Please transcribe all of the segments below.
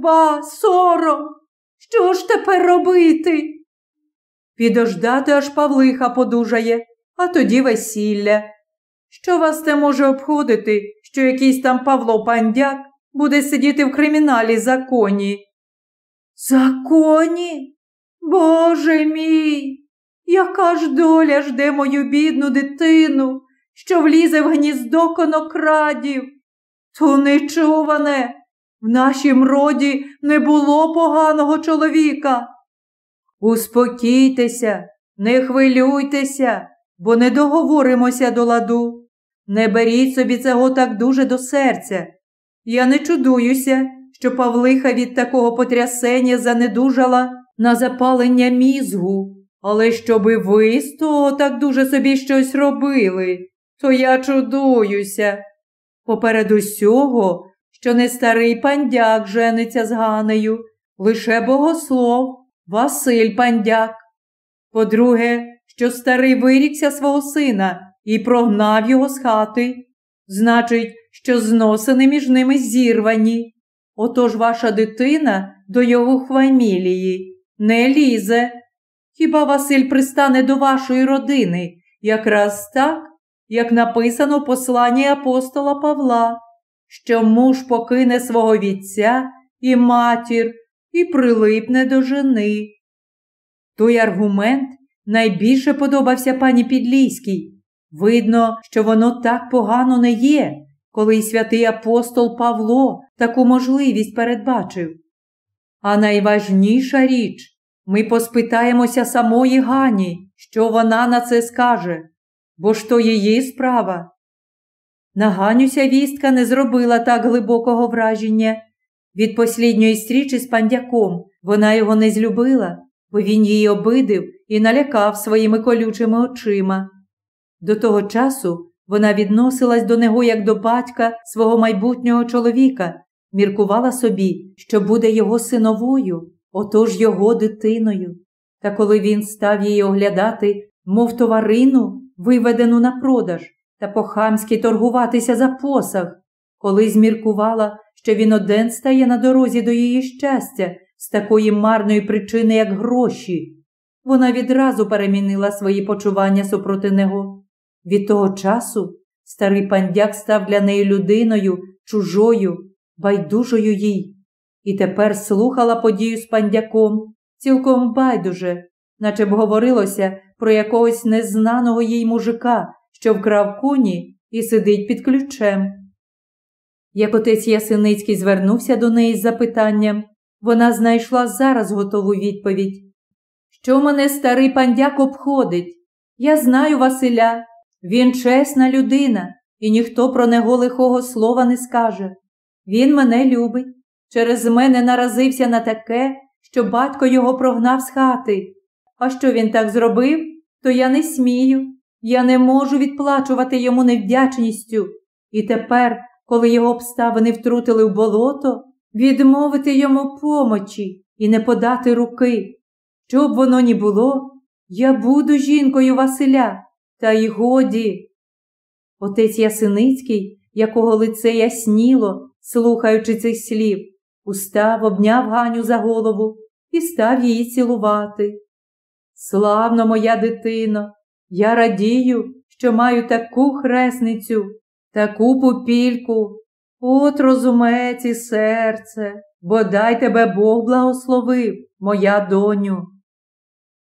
ганьба, сором. Що ж тепер робити? Підождати, аж Павлиха подужає, а тоді весілля. Що вас те може обходити, що якийсь там Павло Пандяк буде сидіти в криміналі законі? Законі? Боже мій, яка ж доля жде мою бідну дитину, що влізе в гніздо конокрадів? То нечуване, в нашім роді не було поганого чоловіка. Успокійтеся, не хвилюйтеся, бо не договоримося до ладу. Не беріть собі цього так дуже до серця. Я не чудуюся, що Павлиха від такого потрясення занедужала на запалення мізгу, але щоби ви з того так дуже собі щось робили, то я чудуюся. Поперед усього, що не старий пандяк жениться з Ганею, лише богослов, Василь пандяк. По-друге, що старий вирікся свого сина і прогнав його з хати. Значить, що зносини між ними зірвані. Отож ваша дитина до його фамілії не лізе. Хіба Василь пристане до вашої родини якраз так, як написано в посланні апостола Павла, що муж покине свого вітця і матір і прилипне до жени. Той аргумент найбільше подобався пані Підлійській. Видно, що воно так погано не є, коли й святий апостол Павло таку можливість передбачив. А найважніша річ ми поспитаємося самої Гані, що вона на це скаже, бо ж то її справа. На Ганюся вістка не зробила так глибокого враження. Від послідньої стрічі з пандяком вона його не злюбила, бо він її обидив і налякав своїми колючими очима. До того часу вона відносилась до нього як до батька свого майбутнього чоловіка, міркувала собі, що буде його синовою, отож його дитиною. Та коли він став її оглядати, мов товарину, виведену на продаж, та по-хамськи торгуватися за посаг, коли зміркувала, що він один стає на дорозі до її щастя з такої марної причини, як гроші, вона відразу перемінила свої почування супроти нього. Від того часу старий пандяк став для неї людиною, чужою, байдужою їй, і тепер слухала подію з пандяком, цілком байдуже, наче б говорилося про якогось незнаного їй мужика, що вкрав коні і сидить під ключем. Як отець Ясиницький звернувся до неї з запитанням, вона знайшла зараз готову відповідь. Що мене старий пандяк обходить? Я знаю Василя, він чесна людина, і ніхто про него лихого слова не скаже. Він мене любить. Через мене наразився на таке, що батько його прогнав з хати. А що він так зробив, то я не смію. Я не можу відплачувати йому невдячністю. І тепер, коли його обставини втрутили в болото, відмовити йому помочі і не подати руки. Що б воно ні було, я буду жінкою Василя, та й годі. Отець Ясиницький, якого лице ясніло, слухаючи цих слів, устав, обняв Ганю за голову і став її цілувати. Славно, моя дитино, я радію, що маю таку хресницю, таку пупільку, от розумець і серце, бодай тебе Бог благословив, моя доню.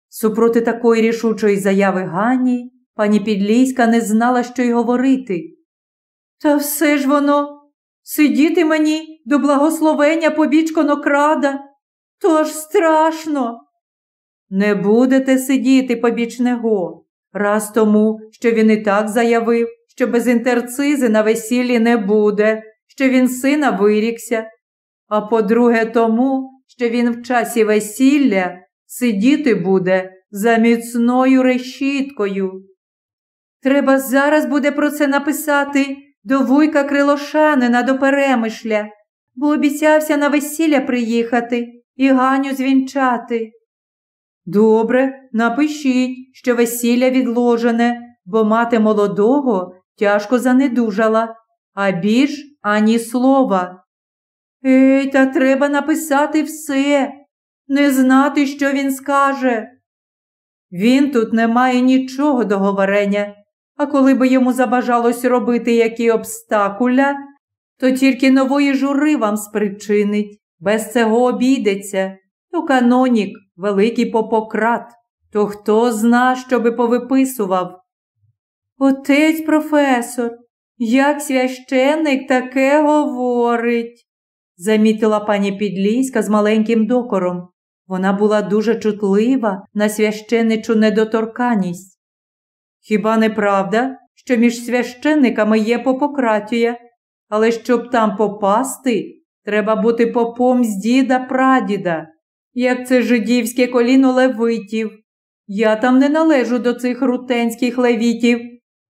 Супроти такої рішучої заяви Гані пані Підлійська не знала, що й говорити. Та все ж воно, сидіти мені до благословення побіч конокрада, то аж страшно. Не будете сидіти побіч него, раз тому, що він і так заявив, що без інтерцизи на весіллі не буде, що він сина вирікся, а по-друге, тому, що він в часі весілля сидіти буде за міцною решіткою. Треба зараз буде про це написати до вуйка Крилошанина до перемишля, бо обіцявся на весілля приїхати і Ганю звінчати. Добре, напишіть, що весілля відложене, бо мати молодого тяжко занедужала, а більш ані слова. Ей, та треба написати все, не знати, що він скаже. Він тут не має нічого до говорення, а коли би йому забажалось робити які обстакуля, то тільки нової жури вам спричинить, без цього обійдеться, то канонік, великий попократ, то хто зна, що би повиписував. Отець професор, як священник таке говорить, замітила пані Підлійська з маленьким докором. Вона була дуже чутлива на священичу недоторканість. Хіба не правда, що між священниками є попократія, але щоб там попасти, треба бути попом з діда прадіда, як це жидівське коліно левитів. Я там не належу до цих рутенських левітів,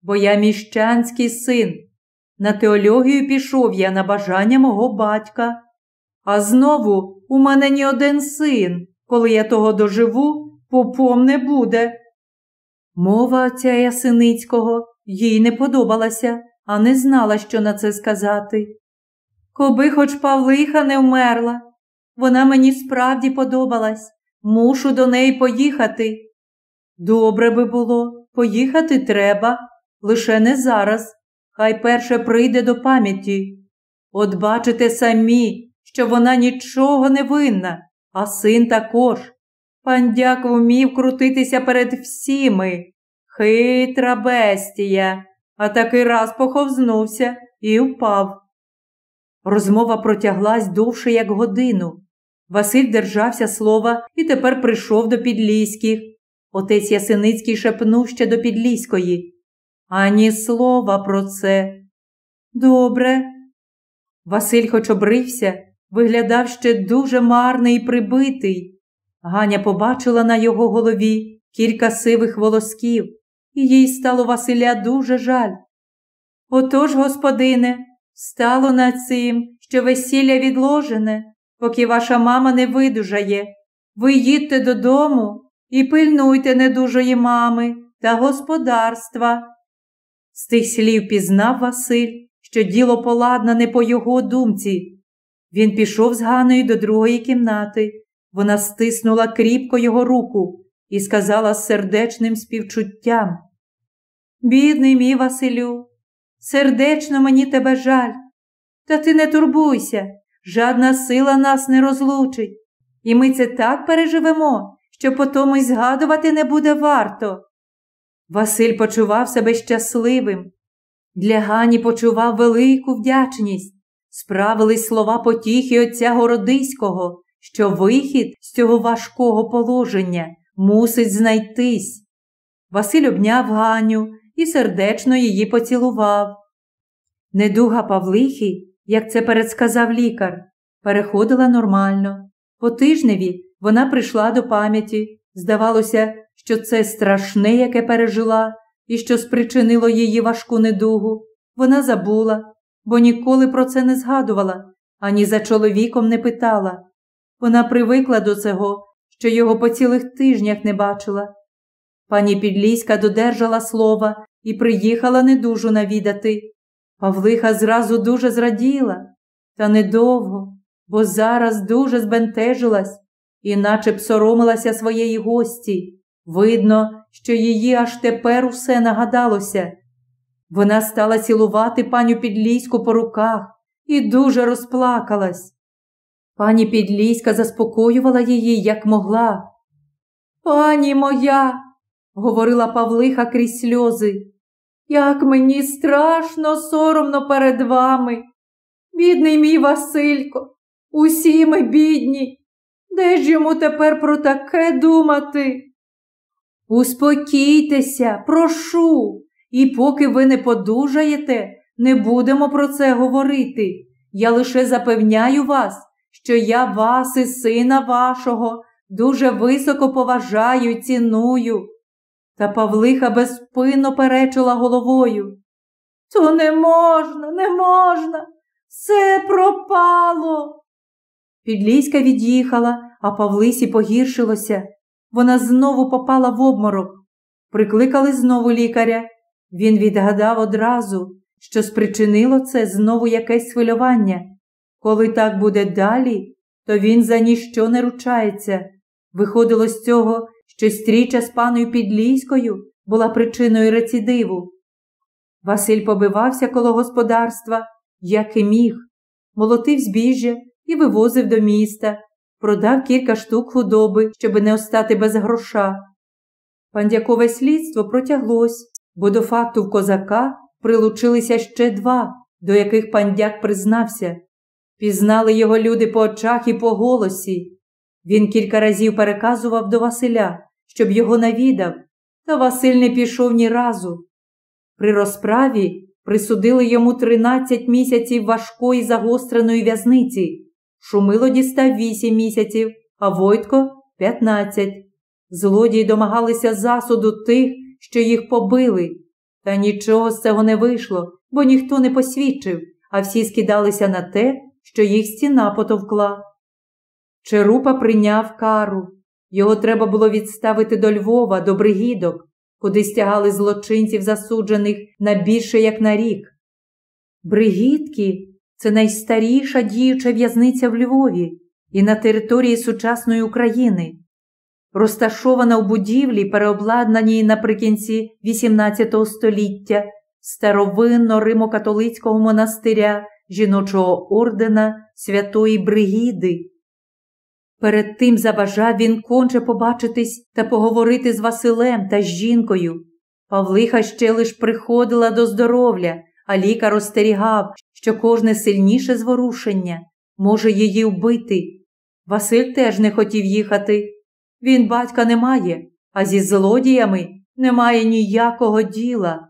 бо я міщанський син. На теологію пішов я на бажання мого батька. А знову у мене ні один син, коли я того доживу, попом не буде. Мова отця Ясиницького їй не подобалася, а не знала, що на це сказати. Коби хоч Павлиха не вмерла, вона мені справді подобалась, мушу до неї поїхати. Добре би було, поїхати треба, лише не зараз, хай перше прийде до пам'яті. От бачите самі, що вона нічого не винна, а син також. Пандяк вмів крутитися перед всіми. Хитра бестія, а такий раз поховзнувся і впав. Розмова протяглась довше, як годину. Василь держався слова і тепер прийшов до Підліських. Отець Ясиницький шепнув ще до Підліської. Ані слова про це. Добре. Василь хоч обрився, виглядав ще дуже марний і прибитий. Ганя побачила на його голові кілька сивих волосків, і їй стало Василя дуже жаль. Отож, господине, стало над цим, що весілля відложене, поки ваша мама не видужає. Ви їдьте додому і пильнуйте недужої мами та господарства. З тих слів пізнав Василь, що діло поладнане по його думці. Він пішов з Ганою до другої кімнати. Вона стиснула кріпко його руку і сказала з сердечним співчуттям. Бідний мій Василю, сердечно мені тебе жаль. Та ти не турбуйся, жадна сила нас не розлучить, і ми це так переживемо, що потому й згадувати не буде варто. Василь почував себе щасливим. Для Гані почував велику вдячність. Справились слова потіхи отця Городиського, що вихід з цього важкого положення мусить знайтись. Василь обняв Ганю і сердечно її поцілував. Недуга Павлихи, як це передсказав лікар, переходила нормально. По тижневі вона прийшла до пам'яті. Здавалося, що це страшне, яке пережила, і що спричинило її важку недугу. Вона забула, бо ніколи про це не згадувала, ані за чоловіком не питала. Вона привикла до цього, що його по цілих тижнях не бачила. Пані Підліська додержала слова і приїхала недужу навідати. Павлиха зразу дуже зраділа, та недовго, бо зараз дуже збентежилась, іначе б соромилася своєї гості. Видно, що її аж тепер усе нагадалося. Вона стала цілувати паню Підліську по руках і дуже розплакалась. Пані Підліська заспокоювала її, як могла. Пані моя, говорила Павлиха крізь сльози, як мені страшно соромно перед вами. Бідний мій Василько, усі ми бідні. Де ж йому тепер про таке думати? Успокійтеся, прошу, і поки ви не подужаєте, не будемо про це говорити. Я лише запевняю вас, що я вас і сина вашого дуже високо поважаю ціную. Та Павлиха безпинно перечила головою. То не можна, не можна, все пропало. Підліська від'їхала, а Павлисі погіршилося. Вона знову попала в обморок. Прикликали знову лікаря. Він відгадав одразу, що спричинило це знову якесь хвилювання. Коли так буде далі, то він за ніщо не ручається. Виходило з цього, що стріча з паною Підлійською була причиною рецидиву. Василь побивався коло господарства, як і міг, молотив збіжжя і вивозив до міста, продав кілька штук худоби, щоби не остати без гроша. Пандякове слідство протяглось, бо до факту в козака прилучилися ще два, до яких пандяк признався. Пізнали його люди по очах і по голосі. Він кілька разів переказував до Василя, щоб його навідав, та Василь не пішов ні разу. При розправі присудили йому 13 місяців важкої загостреної в'язниці. Шумило дістав 8 місяців, а Войтко 15. Злодії домагалися засуду тих, що їх побили. Та нічого з цього не вийшло, бо ніхто не посвідчив, а всі скидалися на те, що їх стіна потовкла. Черупа прийняв кару. Його треба було відставити до Львова, до Бригідок, куди стягали злочинців, засуджених на більше як на рік. Бригідки це найстаріша діюча в'язниця в Львові і на території сучасної України, розташована у будівлі, переобладнаній наприкінці XVIII століття старовинно римокатолицького монастиря жіночого ордена Святої Бригіди. Перед тим забажав він конче побачитись та поговорити з Василем та з жінкою. Павлиха ще лиш приходила до здоров'я, а лікар остерігав, що кожне сильніше зворушення може її вбити. Василь теж не хотів їхати. Він батька не має, а зі злодіями немає ніякого діла.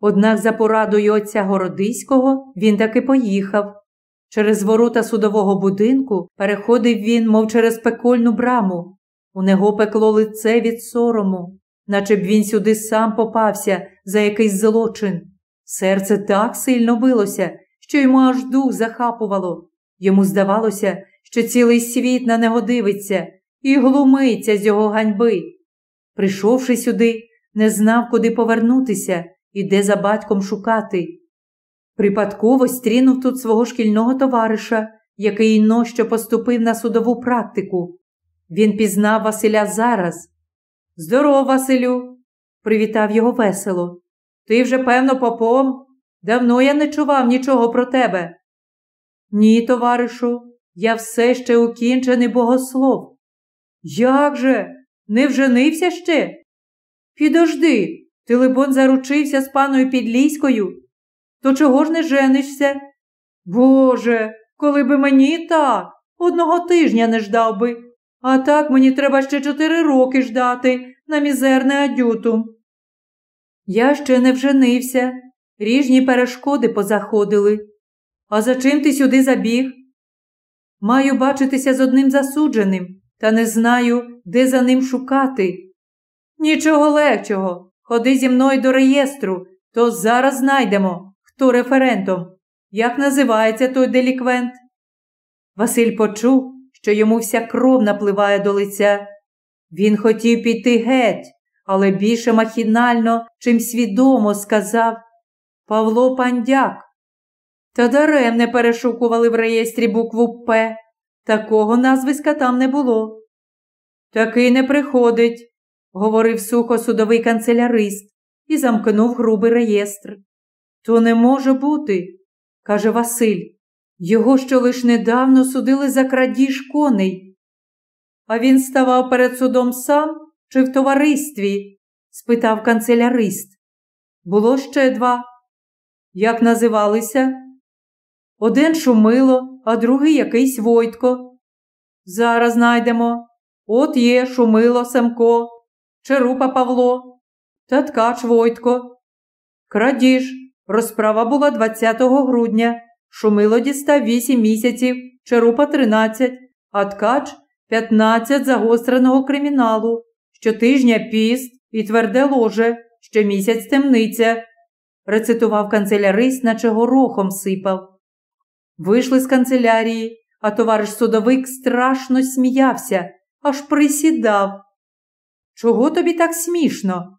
Однак за порадою отця Городиського він таки поїхав. Через ворота судового будинку переходив він, мов через пекольну браму. У нього пекло лице від сорому, наче б він сюди сам попався за якийсь злочин. Серце так сильно билося, що йому аж дух захапувало. Йому здавалося, що цілий світ на нього дивиться і глумиться з його ганьби. Прийшовши сюди, не знав, куди повернутися і де за батьком шукати. Припадково стрінув тут свого шкільного товариша, який нощо поступив на судову практику. Він пізнав Василя зараз. Здоров, Василю, привітав його весело. Ти вже, певно, попом? Давно я не чував нічого про тебе. Ні, товаришу, я все ще укінчений богослов. Як же? Не вженився ще? Підожди, ти, либон, заручився з паною Підлійською? То чого ж не женишся? Боже, коли би мені так, одного тижня не ждав би, а так мені треба ще чотири роки ждати на мізерне адютум. Я ще не вженився, ріжні перешкоди позаходили. А за чим ти сюди забіг? Маю бачитися з одним засудженим, та не знаю, де за ним шукати. Нічого легчого. Ходи зі мною до реєстру, то зараз знайдемо, хто референтом. Як називається той деліквент? Василь почув, що йому вся кров напливає до лиця. Він хотів піти геть, але більше махінально, чим свідомо сказав Павло Пандяк. Та дарем не перешукували в реєстрі букву П. Такого назвиська там не було. Такий не приходить, говорив сухо судовий канцелярист і замкнув грубий реєстр. То не може бути, каже Василь. Його що лиш недавно судили за крадіж коней. А він ставав перед судом сам чи в товаристві? спитав канцелярист. Було ще два. Як називалися? Один шумило, а другий якийсь Войтко. Зараз знайдемо. От є шумило Семко, Черупа Павло та ткач Войтко. Крадіж. Розправа була 20 грудня. Шумило дістав 8 місяців, Черупа 13, а ткач 15 загостреного криміналу. Щотижня піст і тверде ложе, щомісяць темниця, рецитував канцелярист, наче горохом сипав. Вийшли з канцелярії, а товариш судовик страшно сміявся, аж присідав. Чого тобі так смішно?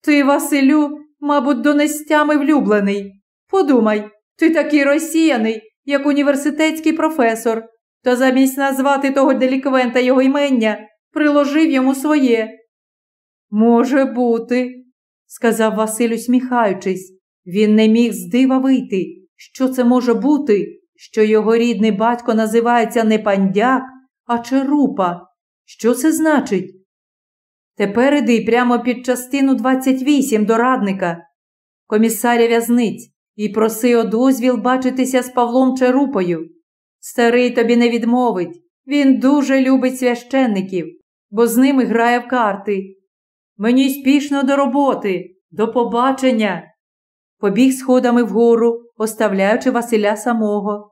Ти, Василю, мабуть, донестями влюблений. Подумай, ти такий розсіяний, як університетський професор, та замість назвати того деліквента його імення, приложив йому своє. Може бути, сказав Василь, усміхаючись. Він не міг з дива вийти. Що це може бути, що його рідний батько називається не пандяк, а черупа? Що це значить? Тепер іди прямо під частину 28 до радника, комісаря в'язниць, і проси о дозвіл бачитися з Павлом Черупою. Старий тобі не відмовить. Він дуже любить священників, бо з ними грає в карти. Мені спішно до роботи, до побачення. Побіг сходами вгору, оставляючи Василя самого.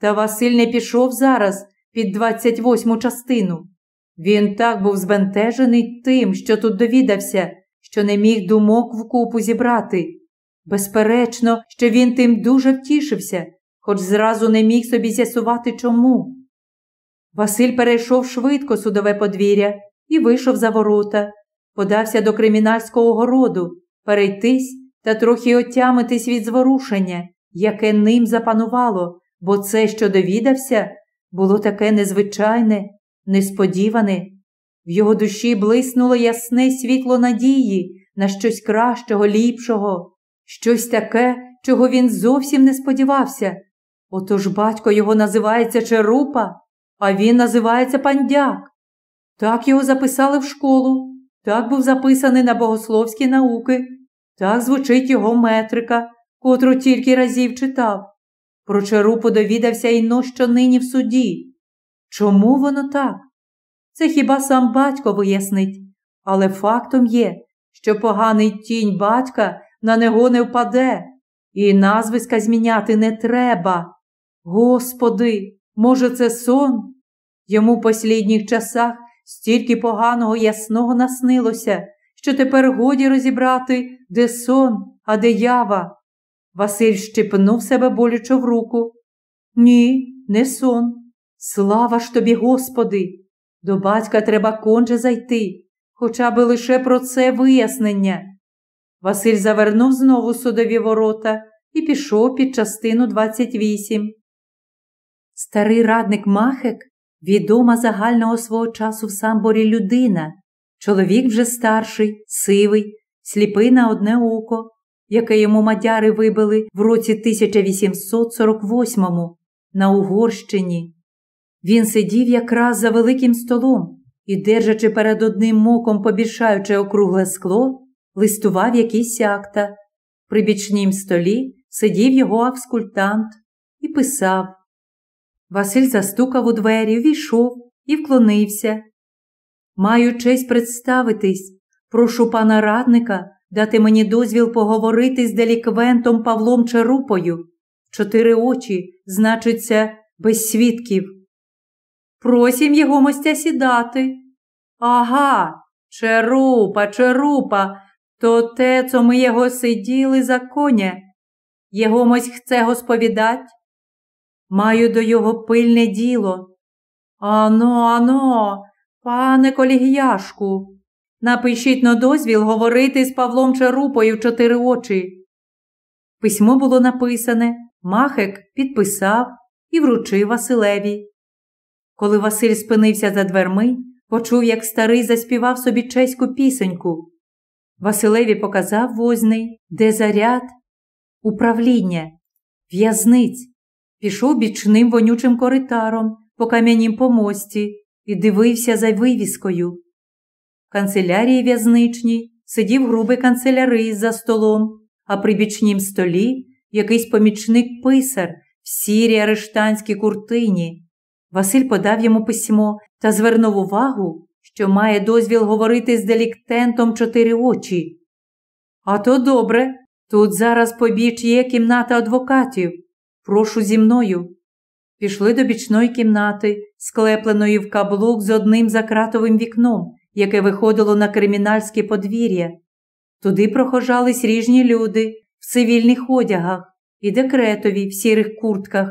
Та Василь не пішов зараз під двадцять восьму частину. Він так був збентежений тим, що тут довідався, що не міг думок вкупу зібрати. Безперечно, що він тим дуже втішився, хоч зразу не міг собі з'ясувати чому. Василь перейшов швидко судове подвір'я і вийшов за ворота, подався до кримінальського городу, перейтись та трохи отямитись від зворушення, яке ним запанувало, бо це, що довідався, було таке незвичайне, несподіване. В його душі блиснуло ясне світло надії на щось кращого, ліпшого, щось таке, чого він зовсім не сподівався. Отож батько його називається Черупа, а він називається Пандяк. Так його записали в школу, так був записаний на богословські науки, так звучить його метрика, котру тільки разів читав. Про Черупу довідався й но, що нині в суді. Чому воно так? Це хіба сам батько вияснить, але фактом є, що поганий тінь батька на него не впаде, і назвиська зміняти не треба. Господи, може, це сон? Йому в послідніх часах стільки поганого ясного наснилося, що тепер годі розібрати, де сон, а де ява. Василь щепнув себе болючо в руку. Ні, не сон. Слава ж тобі, Господи! До батька треба конче зайти, хоча би лише про це вияснення. Василь завернув знову судові ворота і пішов під частину 28. Старий радник Махек відома загального свого часу в самборі людина, чоловік вже старший, сивий, сліпий на одне око, яке йому мадяри вибили в році 1848-му на Угорщині. Він сидів якраз за великим столом і, держачи перед одним оком, побільшаючи округле скло, листував якісь акта. При бічнім столі сидів його авскультант і писав. Василь застукав у двері, війшов і вклонився. Маю честь представитись, прошу пана радника дати мені дозвіл поговорити з деліквентом Павлом Черупою. Чотири очі, значиться, без свідків. Просім його мостя сідати. Ага, черупа, черупа, то те, co ми його сиділи за коня. Його мось хце госповідать. Маю до його пильне діло. Ано, ано, пане колігіяшку, напишіть на дозвіл говорити з Павлом Черупою в чотири очі. Письмо було написане, Махек підписав і вручив Василеві. Коли Василь спинився за дверми, почув, як старий заспівав собі чеську пісеньку. Василеві показав возний, де заряд, управління, в'язниць, пішов бічним вонючим коритаром по кам'янім помості і дивився за вивіскою. В канцелярії в'язничній сидів грубий канцелярист за столом, а при бічнім столі якийсь помічник писар в сірій арештанській куртині. Василь подав йому письмо та звернув увагу, що має дозвіл говорити з деліктентом чотири очі. А то добре, тут зараз побіч є кімната адвокатів. Прошу зі мною. Пішли до бічної кімнати, склепленої в каблук з одним закратовим вікном, яке виходило на кримінальське подвір'я. Туди прохожались ріжні люди в цивільних одягах і декретові в сірих куртках.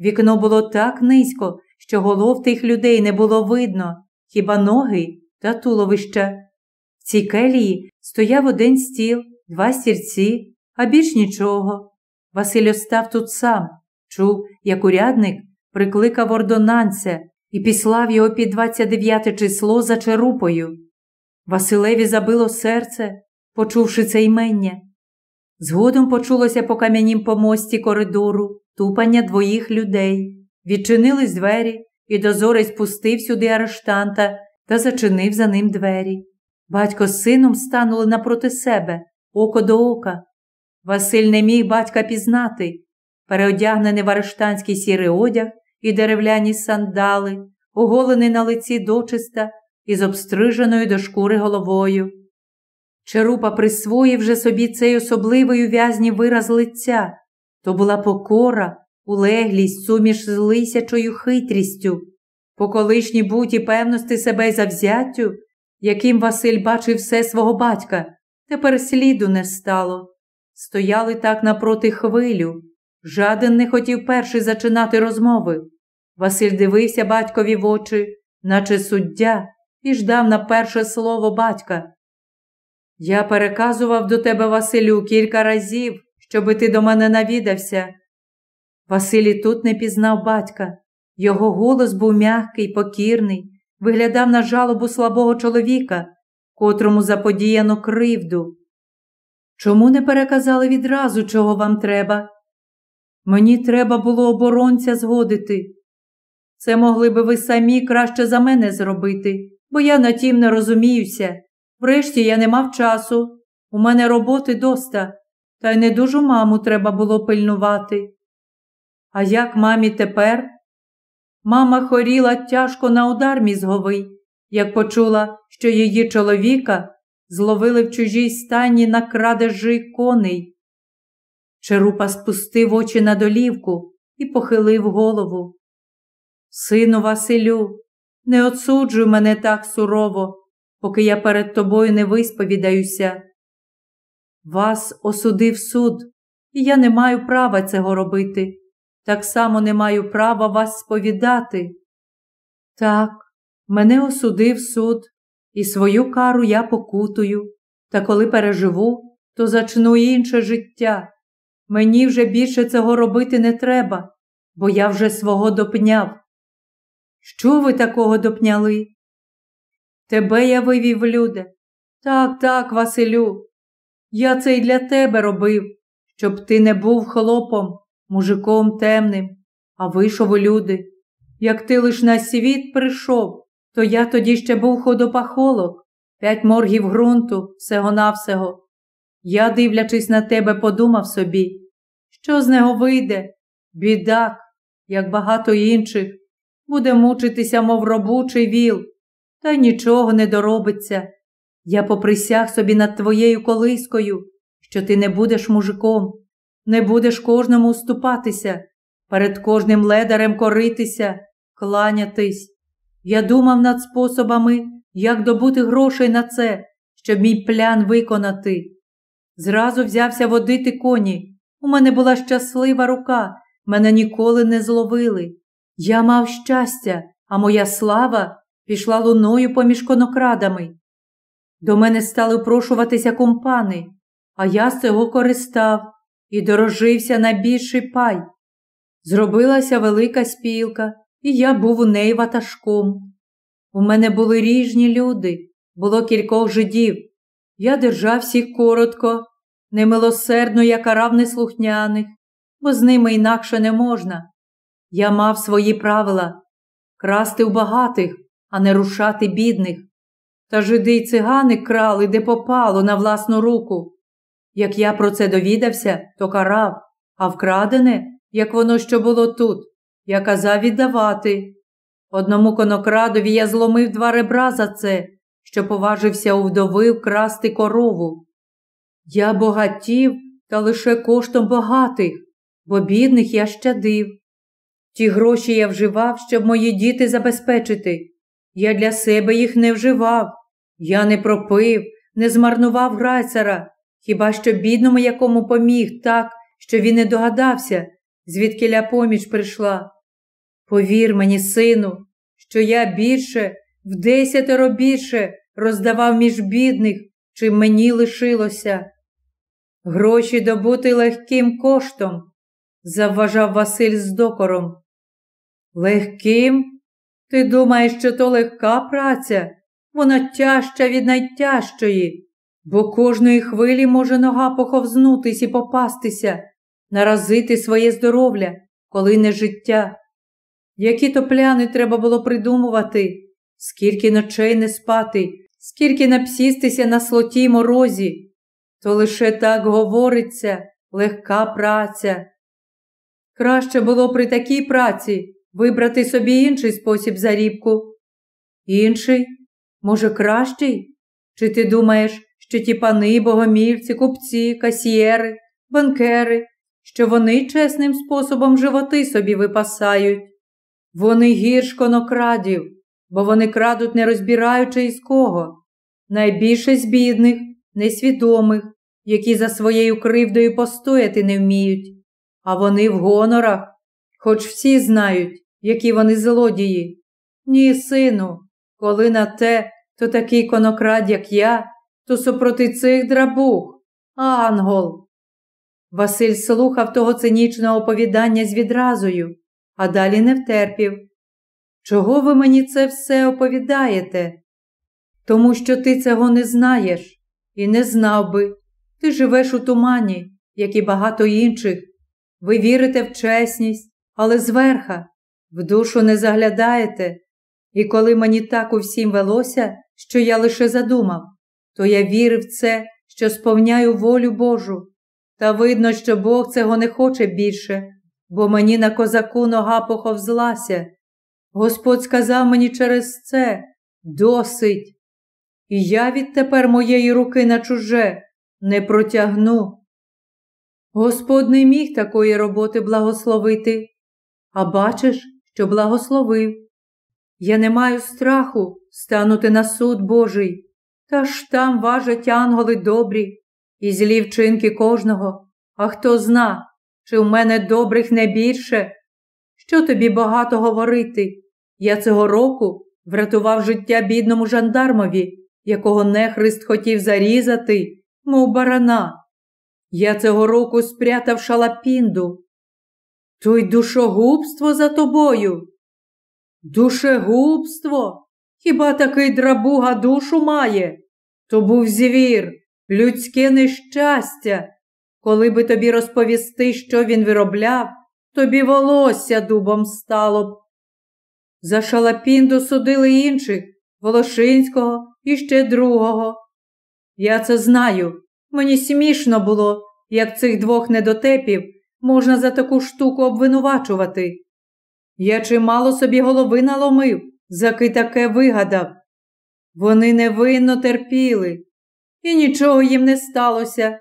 Вікно було так низько, що голов тих людей не було видно, хіба ноги та туловища. В цій келії стояв один стіл, два стільці, а більш нічого. Василь остав тут сам, чув, як урядник прикликав ордонанця і післав його під 29 число за черупою. Василеві забило серце, почувши це ймення. Згодом почулося по кам'янім помості коридору тупання двоїх людей. Відчинились двері, і дозорець пустив сюди арештанта та зачинив за ним двері. Батько з сином станули напроти себе, око до ока. Василь не міг батька пізнати, переодягнений в арештанський сірий одяг і деревляні сандали, оголений на лиці дочиста із обстриженою до шкури головою. Черупа присвоїв же собі цей особливий ув'язні вираз лиця. То була покора, улеглість суміш з лисячою хитрістю, по колишній буті певності себе завзяттю, яким Василь бачив все свого батька, тепер сліду не стало. Стояли так напроти хвилю. Жаден не хотів перший зачинати розмови. Василь дивився батькові в очі, наче суддя, і ждав на перше слово батька. Я переказував до тебе, Василю, кілька разів, щоби ти до мене навідався. Василій тут не пізнав батька. Його голос був м'який, покірний, виглядав на жалобу слабого чоловіка, котрому заподіяно кривду. Чому не переказали відразу, чого вам треба? Мені треба було оборонця згодити. Це могли би ви самі краще за мене зробити, бо я на тім не розуміюся. Врешті я не мав часу. У мене роботи доста, та й не дуже маму треба було пильнувати. А як мамі тепер? Мама хоріла тяжко на удар мізговий, як почула, що її чоловіка зловили в чужій стані на крадежі коней. Черупа спустив очі на долівку і похилив голову. Сину Василю, не отсуджуй мене так сурово, поки я перед тобою не висповідаюся. Вас осудив суд, і я не маю права цього робити. Так само не маю права вас сповідати. Так, мене осудив суд, і свою кару я покутую, та коли переживу, то зачну інше життя. Мені вже більше цього робити не треба, бо я вже свого допняв. Що ви такого допняли? Тебе я вивів, люди. Так, так, Василю. Я це й для тебе робив, щоб ти не був хлопом, мужиком темним, а вийшов у люди. Як ти лиш на світ прийшов, то я тоді ще був ходопахолок, п'ять моргів ґрунту, всего навсього. Я, дивлячись на тебе, подумав собі, що з нього вийде, бідак, як багато інших, буде мучитися, мов робучий віл, та й нічого не доробиться. Я поприсяг собі над твоєю колискою, що ти не будеш мужиком, не будеш кожному уступатися, перед кожним ледарем коритися, кланятись. Я думав над способами, як добути грошей на це, щоб мій плян виконати. Зразу взявся водити коні. У мене була щаслива рука, мене ніколи не зловили. Я мав щастя, а моя слава пішла луною поміж конокрадами. До мене стали прошуватися компани, а я з цього користав і дорожився на більший пай. Зробилася велика спілка, і я був у неї ватажком. У мене були ріжні люди, було кількох жидів. Я держав всіх коротко, немилосердно я карав неслухняних, бо з ними інакше не можна. Я мав свої правила красти у багатих, а не рушати бідних. Та жиди й цигани крали, де попало на власну руку. Як я про це довідався, то карав, а вкрадене, як воно що було тут, я казав віддавати. Одному конокрадові я зломив два ребра за це, що поважився у вдови вкрасти корову. Я богатів та лише коштом багатих, бо бідних я щадив. Ті гроші я вживав, щоб мої діти забезпечити. Я для себе їх не вживав. Я не пропив, не змарнував грайцера, хіба що бідному якому поміг так, що він не догадався, звідки ля поміч прийшла. Повір мені, сину, що я більше, в десятеро більше роздавав між бідних, чим мені лишилося. Гроші добути легким коштом. завважав Василь з докором. Легким? Ти думаєш, що то легка праця? Вона тяжча від найтяжчої, бо кожної хвилі може нога поховзнутись і попастися, наразити своє здоров'я, коли не життя. Які то пляни треба було придумувати, скільки ночей не спати, скільки напсістися на слоті морозі, то лише так говориться легка праця. Краще було при такій праці вибрати собі інший спосіб зарібку. Інший? Може, кращий? Чи ти думаєш, що ті пани, богомільці, купці, касьєри, банкери, що вони чесним способом животи собі випасають? Вони гірш конокрадів, бо вони крадуть, не розбираючи із кого. Найбільше з бідних, несвідомих, які за своєю кривдою постояти не вміють, а вони в гонорах, хоч всі знають, які вони злодії. Ні, сину, коли на те, то такий конокрад, як я, то супроти цих драбух, ангол. Василь слухав того цинічного оповідання з відразою, а далі не втерпів. Чого ви мені це все оповідаєте? Тому що ти цього не знаєш і не знав би. Ти живеш у тумані, як і багато інших. Ви вірите в чесність, але зверха, в душу не заглядаєте. І коли мені так у всім велося, що я лише задумав, то я вірив це, що сповняю волю Божу. Та видно, що Бог цього не хоче більше, бо мені на козаку нога поховзлася. Господь сказав мені через це досить. І я відтепер моєї руки на чуже не протягну. Господь не міг такої роботи благословити, а бачиш, що благословив. Я не маю страху станути на суд Божий, та ж там важать янголи добрі і злі вчинки кожного, а хто зна, чи в мене добрих не більше. Що тобі багато говорити? Я цього року врятував життя бідному жандармові, якого нехрист хотів зарізати, мов барана. Я цього року спрятав шалапінду. То й душогубство за тобою. Душегубство? Хіба такий драбуга душу має? То був звір, людське нещастя. Коли би тобі розповісти, що він виробляв, тобі волосся дубом стало б. За шалапінду судили інших Волошинського і ще другого. Я це знаю. Мені смішно було, як цих двох недотепів можна за таку штуку обвинувачувати. Я чимало собі голови наломив, заки таке вигадав. Вони невинно терпіли, і нічого їм не сталося.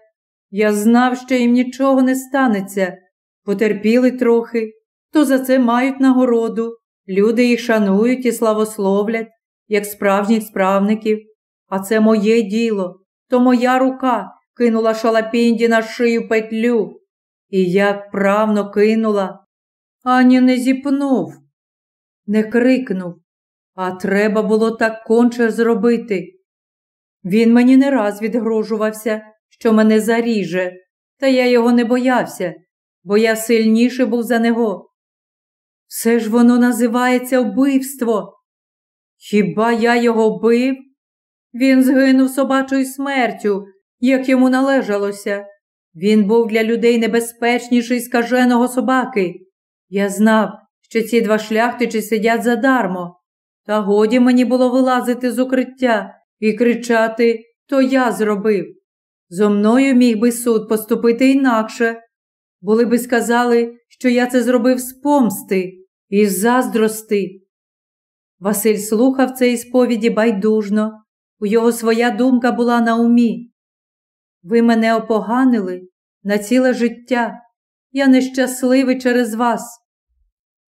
Я знав, що їм нічого не станеться. Потерпіли трохи, то за це мають нагороду. Люди їх шанують і славословлять, як справжніх справників. А це моє діло, то моя рука кинула шалапінді на шию петлю. І як правно кинула, ані не зіпнув, не крикнув, а треба було так конче зробити. Він мені не раз відгрожувався, що мене заріже, та я його не боявся, бо я сильніше був за нього. Все ж воно називається вбивство. Хіба я його бив? Він згинув собачою смертю, як йому належалося. Він був для людей небезпечніший скаженого собаки. Я знав, що ці два шляхтичі сидять задармо, та годі мені було вилазити з укриття і кричати То я зробив. Зо мною міг би суд поступити інакше. Були би сказали, що я це зробив з помсти і з заздрости. Василь слухав цієї сповіді байдужно. У його своя думка була на умі. Ви мене опоганили на ціле життя. Я нещасливий через вас.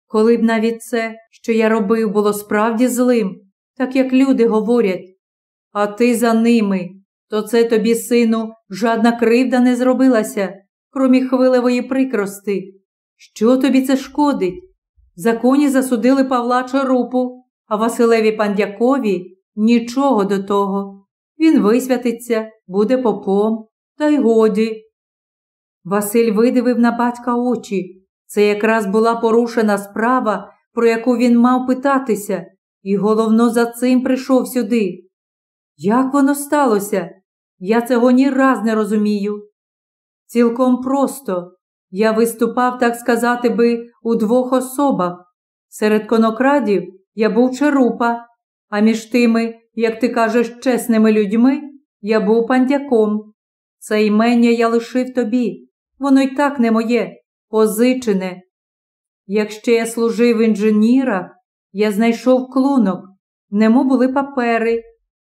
Коли б навіть це, що я робив, було справді злим, так як люди говорять, а ти за ними, то це тобі, сину, жадна кривда не зробилася, кромі хвилевої прикрости. Що тобі це шкодить? В законі засудили Павла Чорупу, а Василеві Пандякові нічого до того. Він висвятиться, буде попом, та й годі. Василь видивив на батька очі, Це якраз була порушена справа, про яку він мав питатися, і головно за цим прийшов сюди. Як воно сталося? Я цього ні раз не розумію. Цілком просто я виступав, так сказати би, у двох особах. Серед конокрадів я був черупа, а між тими, як ти кажеш, чесними людьми, я був пандяком. Це імення я лишив тобі. Воно й так не моє, позичене. Якщо я служив інженірах, я знайшов клунок, в ньому були папери.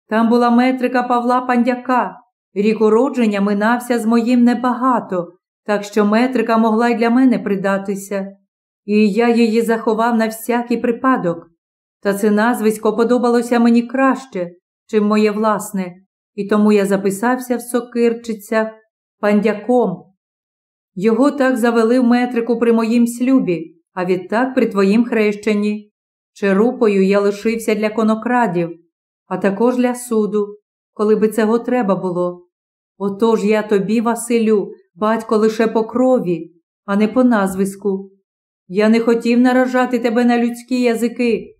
Там була метрика Павла Пандяка. Рік уродження минався з моїм небагато, так що метрика могла й для мене придатися. І я її заховав на всякий припадок. Та це назвисько подобалося мені краще, чим моє власне, і тому я записався в сокирчицях пандяком. Його так завели в метрику при моїм слюбі, а відтак при твоїм хрещенні. Черупою я лишився для конокрадів, а також для суду, коли би цього треба було. Отож я тобі, Василю, батько лише по крові, а не по назвиську. Я не хотів наражати тебе на людські язики.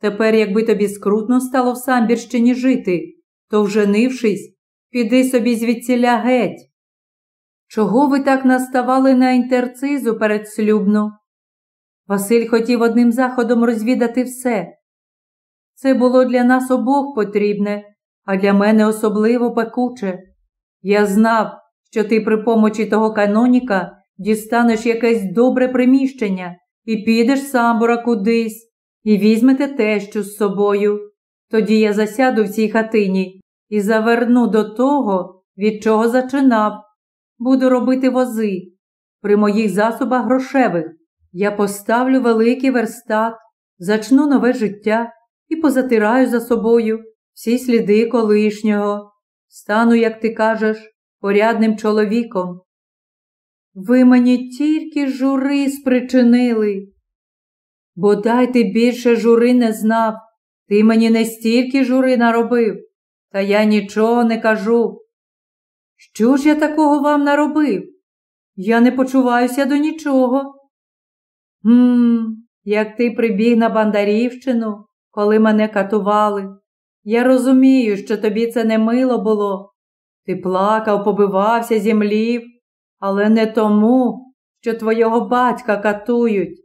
Тепер, якби тобі скрутно стало в самбірщині жити, то, вженившись, піди собі звідсіля геть. Чого ви так наставали на інтерцизу передслюбно? Василь хотів одним заходом розвідати все. Це було для нас обох потрібне, а для мене особливо пекуче. Я знав, що ти при помочі того каноніка дістанеш якесь добре приміщення і підеш самбура кудись, і візьмете тещу з собою. Тоді я засяду в цій хатині і заверну до того, від чого зачинав. Буду робити вози. При моїх засобах грошевих я поставлю великий верстат, зачну нове життя і позатираю за собою всі сліди колишнього. Стану, як ти кажеш, порядним чоловіком. Ви мені тільки жури спричинили. Бодай ти більше жури не знав, ти мені не стільки жури наробив, та я нічого не кажу. Що ж я такого вам наробив? Я не почуваюся до нічого. Гм, як ти прибіг на Бандарівщину, коли мене катували. Я розумію, що тобі це не мило було. Ти плакав, побивався, зімлів, але не тому, що твого батька катують,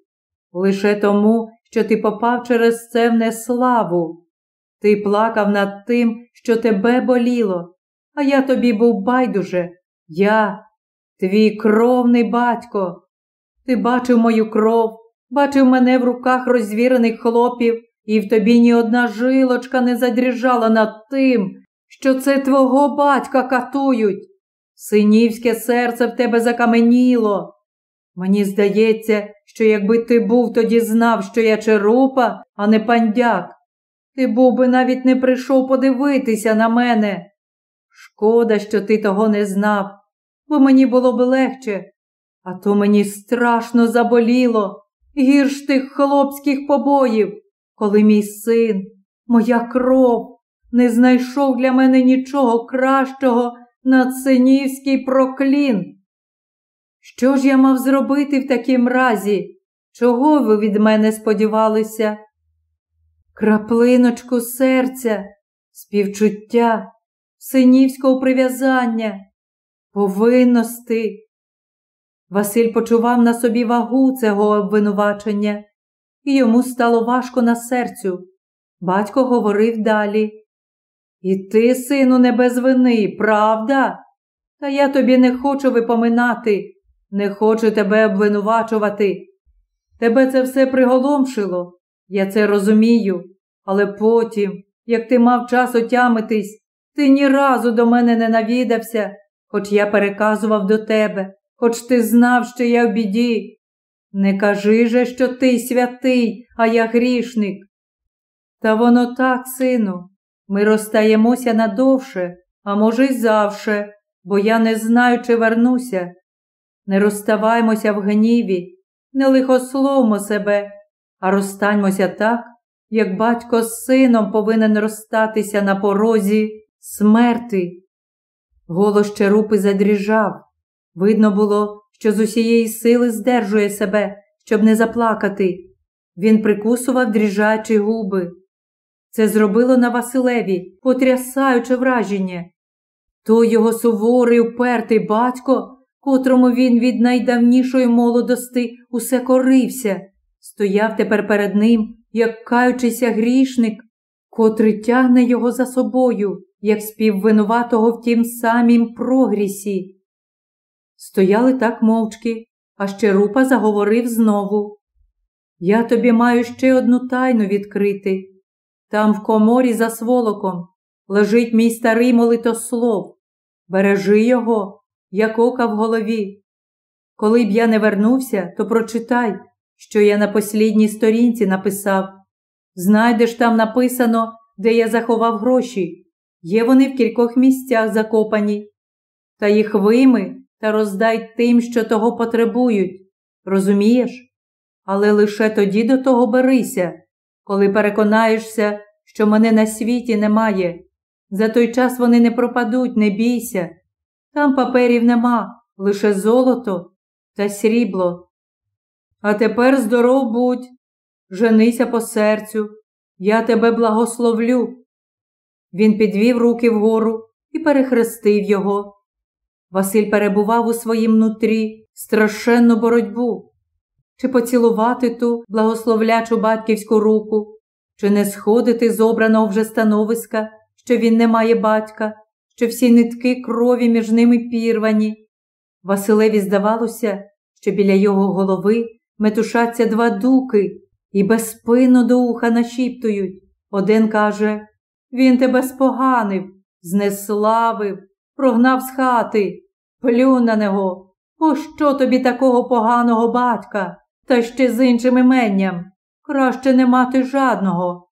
лише тому, що ти попав через це в неславу. Ти плакав над тим, що тебе боліло, а я тобі був байдуже. Я, твій кровний батько. Ти бачив мою кров, бачив мене в руках розвірених хлопів, і в тобі ні одна жилочка не задріжала над тим, що це твого батька катують. Синівське серце в тебе закаменіло. Мені здається, що якби ти був тоді знав, що я черупа, а не пандяк, ти був би навіть не прийшов подивитися на мене. Шкода, що ти того не знав, бо мені було б легче, а то мені страшно заболіло гірш тих хлопських побоїв, коли мій син, моя кров, не знайшов для мене нічого кращого на синівський проклін. Що ж я мав зробити в такім разі? Чого ви від мене сподівалися? Краплиночку серця, співчуття, синівського прив'язання, повинності. Василь почував на собі вагу цього обвинувачення, і йому стало важко на серцю. Батько говорив далі. І ти, сину, не без вини, правда? Та я тобі не хочу випоминати, не хочу тебе обвинувачувати. Тебе це все приголомшило, я це розумію, але потім, як ти мав час отямитись, ти ні разу до мене не навідався, хоч я переказував до тебе, хоч ти знав, що я в біді. Не кажи же, що ти святий, а я грішник. Та воно так, сину, ми розстаємося надовше, а може, й завше, бо я не знаю, чи вернуся. Не розставаймося в гніві, не лихословмо себе, а розстаньмося так, як батько з сином повинен розстатися на порозі смерти. Голос черупи задріжав. Видно було, що з усієї сили здержує себе, щоб не заплакати. Він прикусував дріжачі губи. Це зробило на Василеві потрясаюче враження. Той його суворий, упертий батько, котрому він від найдавнішої молодости усе корився, стояв тепер перед ним, як каючийся грішник, котрий тягне його за собою, як співвинуватого в тім самім прогрісі. Стояли так мовчки, а Щерупа заговорив знову. Я тобі маю ще одну тайну відкрити. Там в коморі за сволоком лежить мій старий молитослов. Бережи його, як ока в голові. Коли б я не вернувся, то прочитай, що я на послідній сторінці написав. Знайдеш там написано, де я заховав гроші. Є вони в кількох місцях закопані. Та їх вийми та роздай тим, що того потребують. Розумієш? Але лише тоді до того берися, коли переконаєшся, що мене на світі немає. За той час вони не пропадуть, не бійся. Там паперів нема, лише золото та срібло. А тепер здоров будь, женися по серцю, я тебе благословлю. Він підвів руки вгору і перехрестив його. Василь перебував у своїм нутрі страшенну боротьбу. Чи поцілувати ту благословлячу батьківську руку, чи не сходити з обраного вже становиска, що він не має батька, що всі нитки крові між ними пірвані. Василеві здавалося, що біля його голови метушаться два дуки і безпинно до уха нашіптують. Один каже Він тебе споганив, знеславив, прогнав з хати, плюнь на него. Пощо тобі такого поганого батька, та ще з іншим іменням? Краще не мати жадного.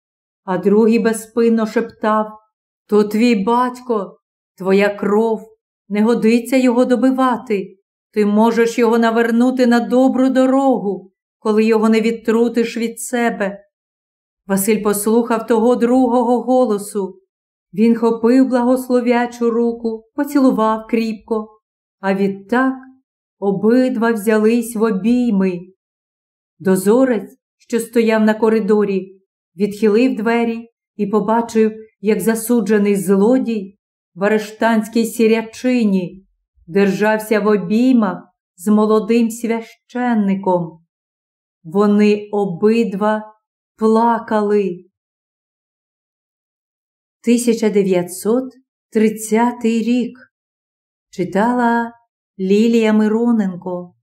А другий безпинно шептав То твій батько, твоя кров, не годиться його добивати. Ти можеш його навернути на добру дорогу, коли його не відтрутиш від себе. Василь послухав того другого голосу. Він хопив благослов'ячу руку, поцілував кріпко, а відтак обидва взялись в обійми. Дозорець, що стояв на коридорі, відхилив двері і побачив, як засуджений злодій в арештанській сірячині держався в обіймах з молодим священником. Вони обидва плакали. 1930 рік читала Лілія Мироненко